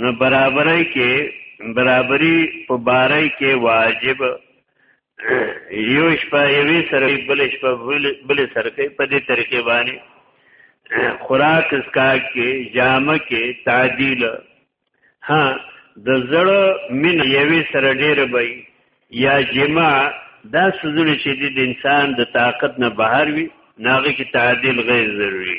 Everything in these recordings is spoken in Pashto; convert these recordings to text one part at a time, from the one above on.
نو برابرۍ کې برابرۍ په بارۍ کې واجب یو شپه یوې سره بل شپه بل سره کوي په دې طریقې باندې خوراک اسکا کې جامه کې تعدیل ها د زړه من یوې سره ډېر وي یا جما دا سوزونه چې د انسان د طاقت نه بهر وي ناغه کې تعدیل غیر ضروری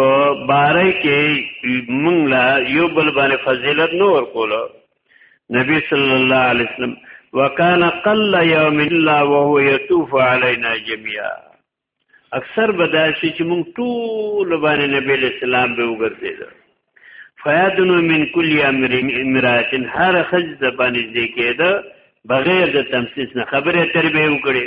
په باره کې مونږ لا یو بل باندې فضیلت نه ورکول نبی صلی الله علیه وسلم وکانا قل یوم الا وهو یطوف علینا جميعا اکثر بداشي چې مونږ ټول باندې نبی اسلام به وګرځیدل فیادنو من کل امر امرات هر خج زبانې ذکر ده بغیر د تمسیس نه خبره تربیه وکړي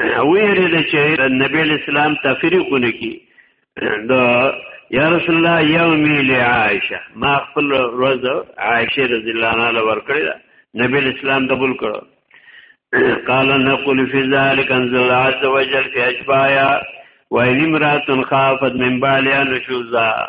ویل چې نبی اسلام تفریق نکي دا یا رسول الله یوم لعائشه ما خپل روز عائشه رضی الله عنها ورکړی نبی اسلام قبول کړو قال نقول في ذلك انزل الله عز وجل في اشبايا وإن امرأة خافت من بالها نشوزا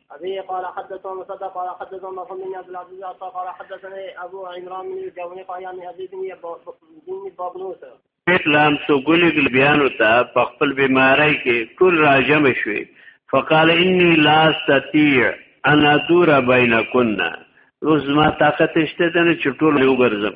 أبي قال حدثنا مسدد قال حدثنا مفهم بن عبد العزيز قال حدثني أبو عمران بن جوني قال يعني أبي بن بابلوس اسلام سو ګل ګلبیانو ته په خپل بیماری کې ټول راجم شوي فقال اني لا استطيع ان ادور بينكن روز ما طاقت شته دنه چې ټول یو ګرځم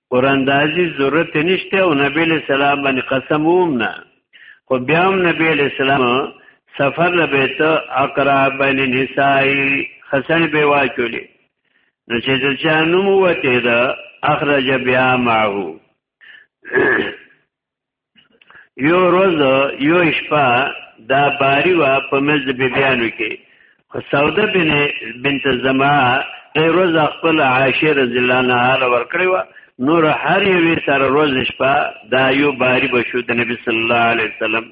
قراندازي ضرورت نشته او نبی له سلام باندې قسم ووم نه خو بیا هم نبی له سلام سفر لبیت اقرا بین النساء حسن به واچولې نو چې د چا نوم وته دا اخرج بیا معه یو روز یو شپه دا باری وا په مزد بیبیانو کې خو سوده بن بنت زما ای روز خپل عائشه رضی الله عنها له ورکړی وا نور هر یوې سره روز شپه دا یو باری بشو د نبی صلی الله علیه وسلم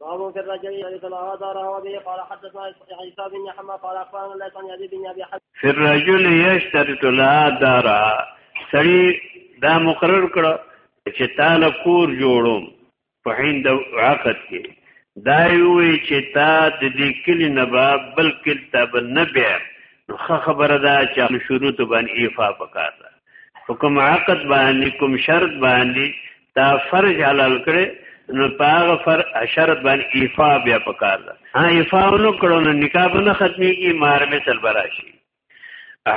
باب في الرجل الذي تبع داره وبه قال حدثنا عيسى بن حمى قال اخبرنا الليث عن يزيد بن ابي حبيب في الرجل يشترط لها داره سړي دا مقرر کړو چې تعالی کور جوړوم په هند عقد کې دا وی چې تا د دې کلی نه با بل کل ته بل نه بیا نو خبره دا چې شروط باندې ایفا پکاته حکم عقد باندې کوم شرط باندې دا فرج حلال کړي نو پاغه فر شرط باندې ایفا بیا پکار ده ها ایفا نو کړو نو نکاح نه ختميږي مار به تل براشي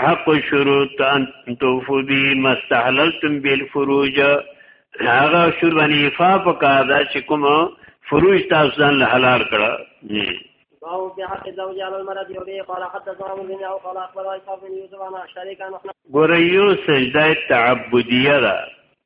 حق شروط ان توفو بی مستحللتم بالفروج هغه شروط باندې ایفا پکار ده چې کوم فروج تاسو ځان له حلال کړه باو في حق الزوج على المرأة وبه قال حدثنا من بن قال أخبرنا إسحاق بن يوسف عن شريك عن ګوره یو سجده تعبدیه ده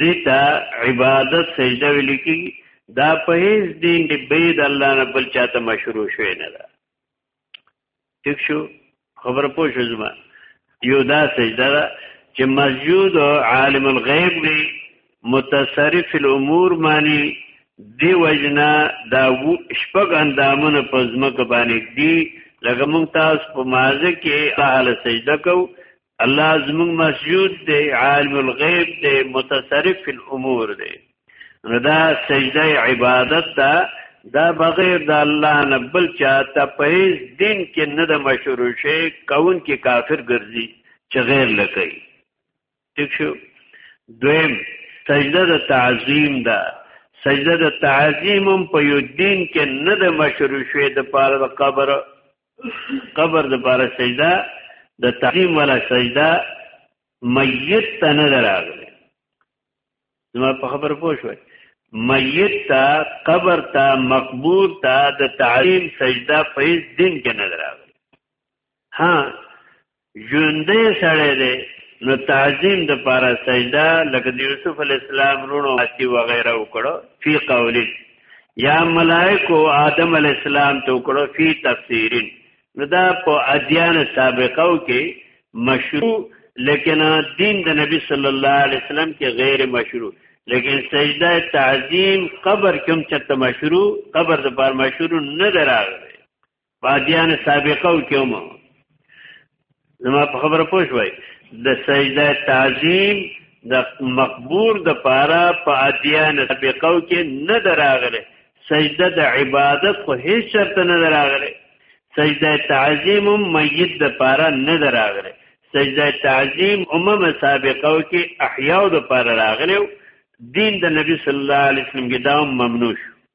دیتا عبادت سجده ویل کی دا په هیڅ دین دی بيد الله نه بل چاته مشروع شوی نه ده ٹھیک شو خبر پوه شو زما یو دا سجده ده چې مسجود عالم الغیب دی متصرف الامور معنی دی وجنا دا شپږ اندامونه په ځمکه باندې دی لکه مونږ تاسو په مازه کې اهل سجده کو الله زموږ مسجود دی عالم الغیب دی متصرف فی الامور دی نو دا سجده عبادت دا دا بغیر د الله نه بل چا ته په دین کې نه د مشروع شي کون کې کافر ګرځي چې غیر لکې ٹھیک شو دویم سجده د تعظیم ده سجده د تعظیم هم په یو دین کې نه د مشروع شوی د پاره د قبر قبر د پاره سجده د تعظیم ولا سجده میت ته نه دراغله زما په خبر پوه شوي میت ته قبر ته مقبور ته د تعظیم سجده په دین کې نه دراغله ها ژوندې سړی دی نو تعظیم د پاره سجده لکه د یوسف علی السلام رونو اسی و غیره وکړو فی قولی یا ملائکو آدم علی السلام ته وکړو فی تفسیرین نو دا په ادیان سابقو کې مشروع لیکن دین د نبی صلی الله علیه وسلم کې غیر مشروع لیکن سجده تعظیم قبر کوم چرته مشروع قبر د پاره مشروع نه دراغله بادیان سابقه وکوم نو ما په خبره پوه شوي د سجده تعظیم د مقبور د پاره په ادیان سابقو کې نه دراغله سجده د عبادت خو هیڅ شرط نه دراغله سجده تعظیم میت د پاره نه دراغله سجده تعظیم امم سابقو کې احیاء د پاره راغله دین د نبی صلی الله علیه وسلم کې دا ممنوع شو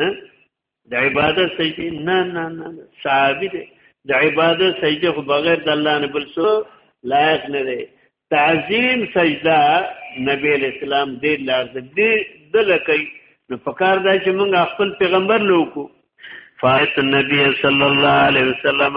ها د عبادت سجده نه نه نه صحابي دی د عبادت سجده خو بغیر د الله نه بل څه لایق نه دی تعظیم سجده نبی اسلام دې لار دې دلکې نو پکار دا چې موږ خپل پیغمبر لوکو فایت النبی صلی الله علیه وسلم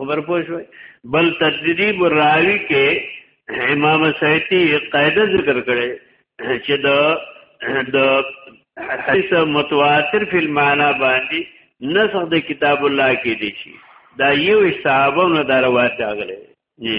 خبر پوه شوي بل تدریب راوی کې امام سیتی قاعده ذکر کړي چې د د حدیث متواتر فی المعنا باندې نسخ د کتاب الله کې دي شي دا یو صحابه نو دا روایت راغلي جی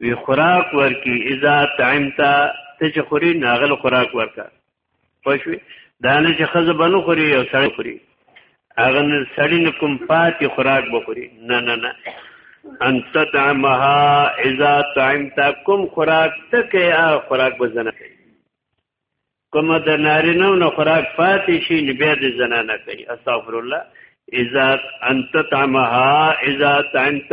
وی خوراک ورکی اذا طعمت ته چې خوري ناغل خوراک ورکا پښوی دانه چې خزه بنو خوري او سړی خوري هغه سړی نه کوم پاتې خوراک بخوري نه نه نه ان تطعمها اذا طعمت کوم خوراک ته کې خوراک بزنه کوي کوم د نارینه نو خوراک پاتې شي نه بیا د زنانه کوي استغفر الله اذا ان تطعمها اذا طعمت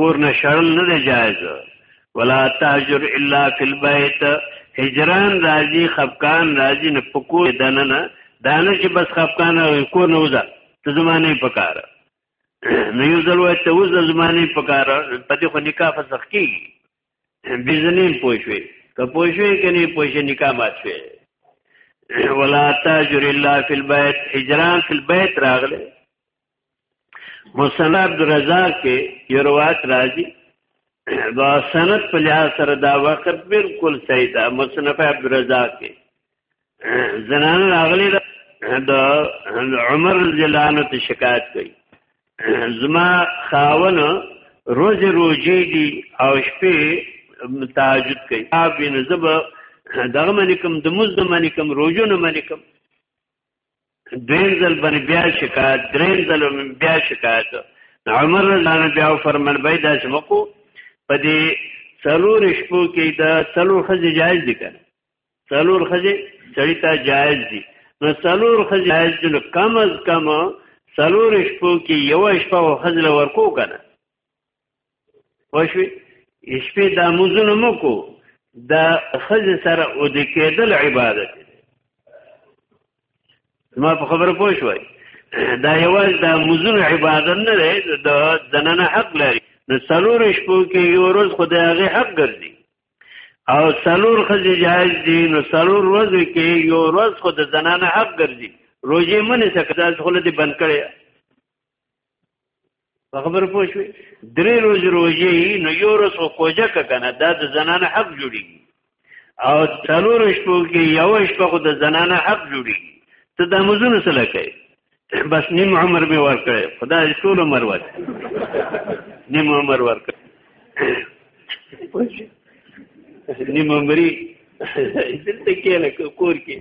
کور نه شړل نه دی جایز ولا تهجر الا فی البیت هجران راځي خفقان راځي نه پکو دنه نه دانه چې بس خفقان او کور نه وځه ته زمانه پکار نه یو ځل وای ته وز زمانه پکار په دې خو نکاح فسخ کیږي بزنین پوښوي که پوښوي کني پوښې نکاح مات شي ولا تهجر الا فی البیت هجران فی البیت راغله مسند عبدالرزاق کې یو روایت راځي دا سند په لحاظ سره دا وخت بالکل صحیح ده مصنف عبدالرزاق کې زنان راغلي د عمر جلانو ته شکایت کوي زما خاون روز روجي دي او شپې تهجد کوي ابي نزب دغه ملکم د مزد ملکم روجو نه ملکم دویم ځل باندې بیا شکایت دریم ځل بیا شکایت عمر الله بیا فرمن بای داس مکو په دې څلور شپو کې دا څلور خزې جایز دي کنه څلور خزې سړی ته جایز دي نو څلور خزې جایز دي نو کم از کم څلور شپو کې یو شپه خزې ورکو کنه پښوی شپې د مزونو مکو د خز سره او د کېدل عبادت ما په خبره پوه شوي دا یواز د مزونو عبادت نه دی د دننه حق لري نو څلور شپو کې یو ورځ خدای هغه حق ګرځي او څلور خزې جایز دي نو څلور ورځ کې یو ورځ خدای دننه حق ګرځي روزه منې څخه ځل خلک بند کړي په خبر پوه شوې درې روز روزي نو یو روز خو کوجه کنه دا د زنانه حق جوړیږي او څلور شپو کې یو شپه خو د زنانه حق جوړیږي ته د مزونو سره کوي بس نیم عمر به ورکړي خدای ټول عمر ورکړي نیم عمر ورکړي نیم عمرې دلته کې لکه کور کې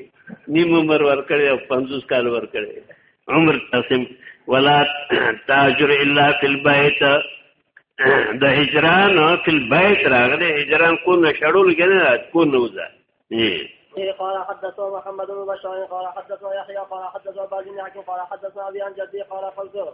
نیم عمر ورکړي او 50 کال ورکړي عمر قسم ولا تاجر الا فی البیت د هجران فی البیت راغله هجران کو نه شړول کنه کو نه وځه قال حدثنا محمد بن بشار قال حدثنا يحيى قال حدثنا باجي بن حكيم قال حدثنا ابي عن جدي قال قلت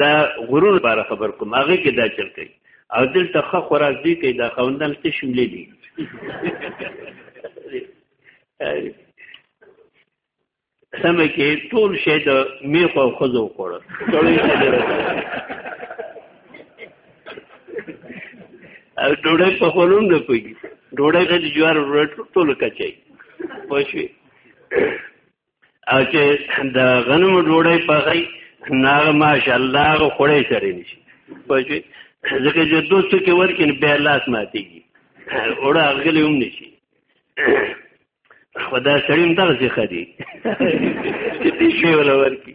دا غرور لپاره خبر کوم هغه کې دا چل کوي او دلته خو خوراک دی کوي دا خوندن څه شملې دي سمه کې ټول شی د میخ او خزو خوړل او ډوډۍ په خورون نه کوي ډوډۍ د جوار ورټ ټول کچي پښې او چې د غنمو ډوډۍ پخی ناغه ماشاءالله غو خړې سره نشي پښې ځکه چې دوستو کې ورکین به لاس ماتيږي وړه غلې هم نشي خدا سړیم دغه څه خدي چې دې شی ولا ورکی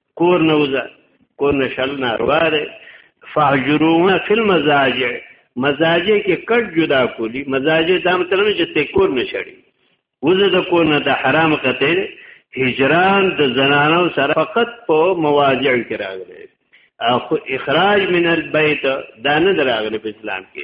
کور نه وزه کور نه شل ناروا دی فهجروه فی المزاجع مزاجه کې کټ جدا کولی مزاجه دا مطلب چې ته کور نه شړي وزه د کور نه د حرام قتل هجران د زنانو سره فقط په مواجع کې راغلی اخو اخراج من البيت دا نه دراغلی په اسلام کې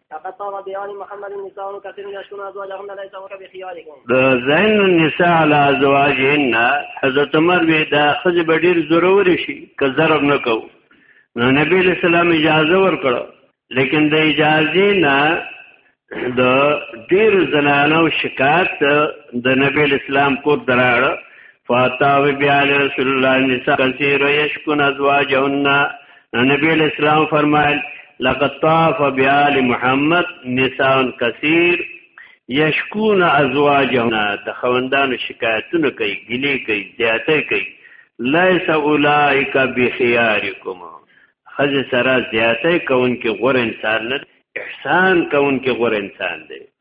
فقد طاب بيان محمد النساء كثير من يشكون ازواجهن ليس هو بخياركم د زين النساء على ازواجهن حضرت عمر به دا خځ به ډیر ضرور شي که ضرب نه کو نو نبی له سلام اجازه ورکړه لیکن د اجازه نه د ډیر زنانو شکایت د نبی اسلام کو دراړ فاتاو بیا رسول الله نساء کثیر یشکون ازواجهن نو نبی علیہ السلام فرمایل لقد طاف بیال محمد نساء کثیر یشکون ازواجهن د خوندانو شکایتونه کوي ګلې کوي زیاته کوي لیس اولائک بخیارکم خځه سره زیاته کون کې غور انسان نه احسان کون کې غور انسان دی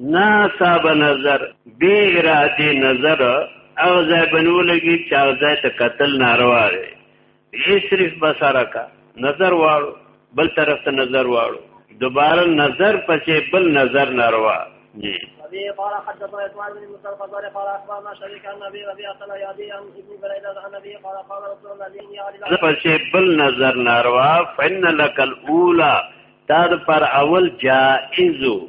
نه صاحب نظر بی ارادي نظر او ځای بنولګي چې او ځای ته قتل ناروا دی یې صرف بساره کا نظر واړو بل طرف ته نظر واړو دوباره نظر پسې بل نظر ناروا جی أبي قال حدثنا إسماعيل بن موسى الخزري قال أخبرنا شريك عن أبي ربيعة الأيادي عن ابن بريدة عن أبي قال قال رسول الله صلى الله عليه وسلم پسې بل نظر ناروا فإن لك الأولى تاد پر اول جائزو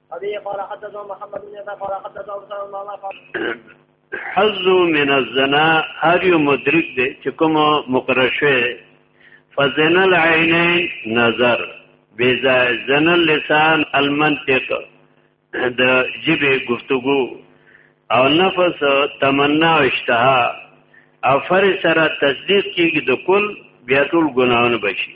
ابي قال حدثنا محمد بن يحيى قال حدثنا ابو سلمة الله قال حظ من الزنا هر یو مدرک دی چې کوم مقرر شوی فزن العینین نظر بیزا زن اللسان المنطق د جبه گفتگو او نفس تمنا او اشتها او فر سره تصدیق کیږي د کل بیا ټول ګناونه بشي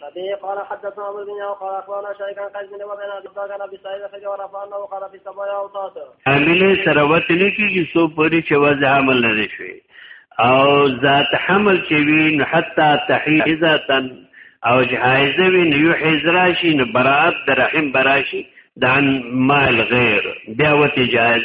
فبه قال حدثنا عمرو بن يعقوب قال اخبرنا شيخ عن قيس بن وبين عبد الله بن ابي سعيد خجل ورفع انه قال في سبايا اوطاس حمله سره وته نه کیږي سو پوری چې وځه عمل لري شوی او ذات حمل چې وی نو حتا تحیزا تن او جهایزه وی نو یو حزرا شي نو برات د رحم براشي دان مال غیر بیا وته جایز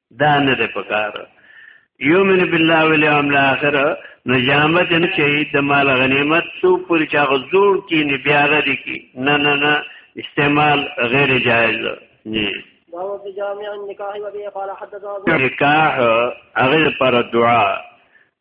دا نه ده پکار یومن بالله والیوم الاخر نو جامت نه چي د مال غنیمت سو پر چا غزور کی نه بیا غری کی نه نه نه استعمال غیر جائز نه نکاح هغه پر دعا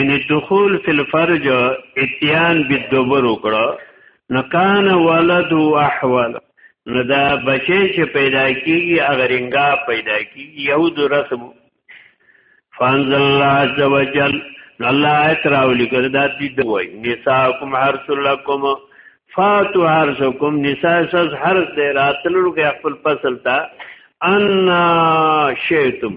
ان الدخول فی الفرج اتیان بالدبر وکړه نو کان ولد احول نو دا بچی چې پیدا کیږي اغرنګا پیدا کیږي یهود رسم فانزل الله عز وجل الله آیت راولی کړه دا دې دوی نساکم حرس لکم فاتو حرسکم نساء سز حرس دې راتلو کې خپل فصل تا ان شیتم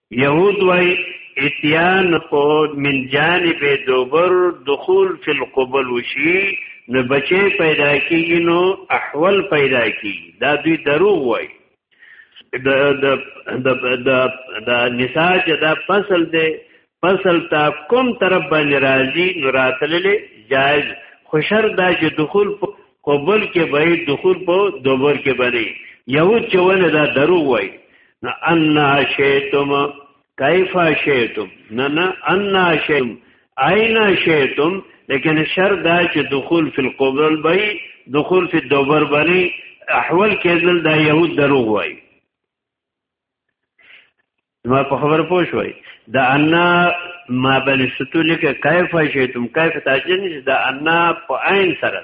یهود وای اتیان کو من جانب دوبر دخول فی القبل وشي نو بچي پیدا کیږي نو احول پیدا کیږي دا دوی دروغ وای د د د د د نساء چې دا فصل دی فصل تا کوم طرف باندې راځي نو راتللې جایز خوشر دا چې دخول په قبول کې به دخول په دوبر کې بني یو چونه دا درو وای نه ان شیتم کیف شیتم نه نه ان شیم عین شیتم لیکن شر دا چې دخول فی القبر البی دخول فی الدبر بنی احوال کېدل دا یهود دروغ وایي ما په خبر پوه شوي دا ان ما بل ستو لیکه کیف شیتم کیف تاجن دا ان په عین سره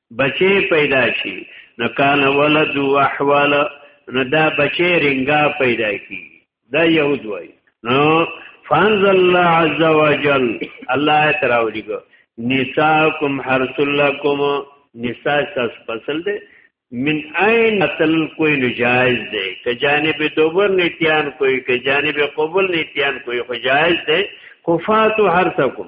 بچی پیدا شي نو کان ولد احوال نو دا بچی رنګا پیدا کی دا یهود وای نو فانزل الله عز وجل الله تراولی کو نساکم حرس لکم نساء ساس فصل دے من عین تل کوئی نجائز دے کہ جانب دوبر نیتیان کوئی کہ جانب قبول نیتیان کوئی خو جائز دے خفاتو حرسکم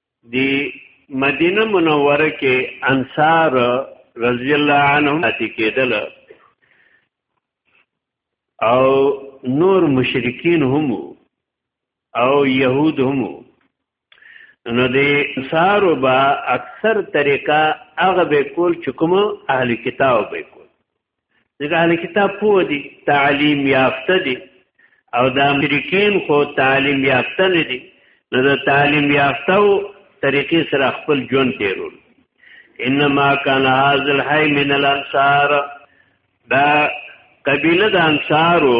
دی مدینه منوره کې انصار رضی الله عنهم اتی کېدل او نور مشرکین هم او يهود هم نو دی انصار با اکثر طریقه هغه به کول چې کوم اهل کتاب به کول دغه اهل کتاب پو دي تعلیم یافته دي او د امریکین خو تعلیم یافته نه دي نو د تعلیم یافته او طریقې سره خپل ژوند تیرول انما کان هاذ الحی من الانصار دا قبیله د انصارو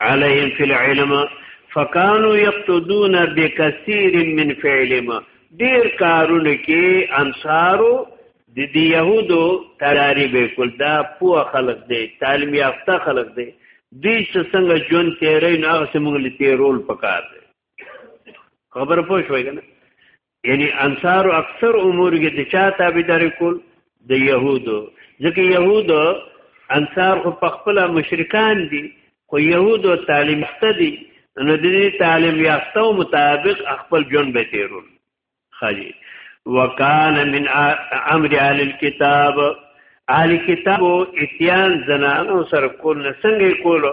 علیهم فی العلم فکانو یقتدون بکثیر من فعلهم ډیر کارونه کې انصارو د دې يهودو تراری به کول دا پوه خلق دی تعلیم یافته خلق دی دوی چې څنګه جون تیرې نه هغه څنګه لته رول پکار دی خبر پوه شوې کنه یعنی انصار اکثر امور کې د چا تابعداري کول د يهودو ځکه يهودو انصار خو په خپل مشرکان دي خو يهودو تعلیم شته دي نو د دې تعلیم یافته او مطابق خپل جون به تیرول خالي وکال من امر اهل الكتاب اهل کتاب اتیان زنانو سره کول څنګه کولو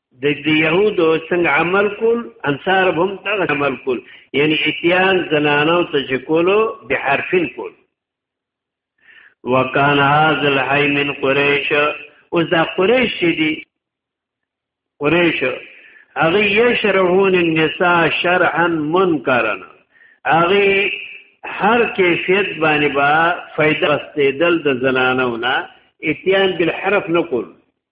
د دې يهودو څنګه عمل کول انصار هم څنګه عمل کول یعنی اتيان زنانو ته چې کولو به حرفین کول وکان هاذ الحي من قريش اوس دا قريش دي قريش هغه یشرحون النساء شرحا منکرا هغه هر کیفیت باندې با فائدہ استدل د زنانو نه اتيان بالحرف نقول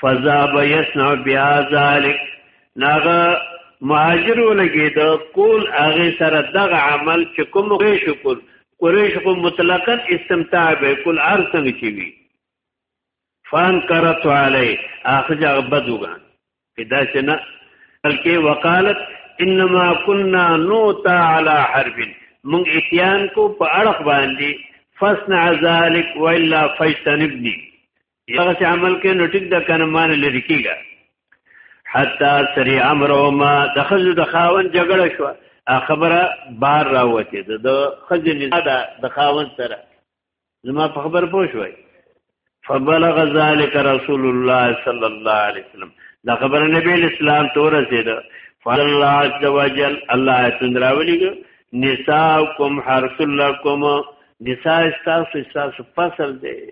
فضا به یسنع بیا ذالک ناغه مهاجر ولګي د کول هغه سره دغه عمل چې کوم قریش کول قریش خو مطلقاً استمتاع به کول هر څنګه چی وی فان کرت علی اخذ غبدوغان پیدا شنه بلکې وقالت انما كنا نوتا على حرب من اتيان کو په اړه باندې فسنع ذلك والا فاجتنبني یغه چې عمل کې نو ټیک د کنه مان لري کیږي حتا سری امرو ما د خزو د خاون جګړه شو خبره بار راوته د خزو نه دا د خاون سره زما په خبر پوه شوي فبلغ ذلك رسول الله صلى الله عليه وسلم دا خبره نبی اسلام تور رسید فالله عز وجل الله تندراولیګ نساءکم حرث لکم نساء استاسو استاسو فصل دی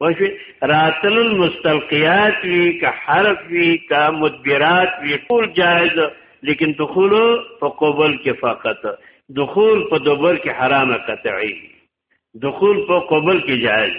وشوي راتل المستلقيات وی که حرف وی که مدبرات وی ټول جائز لیکن دخول په قبول کې فقط دخول په دوبر کې حرام قطعي دخول په قبول کې جائز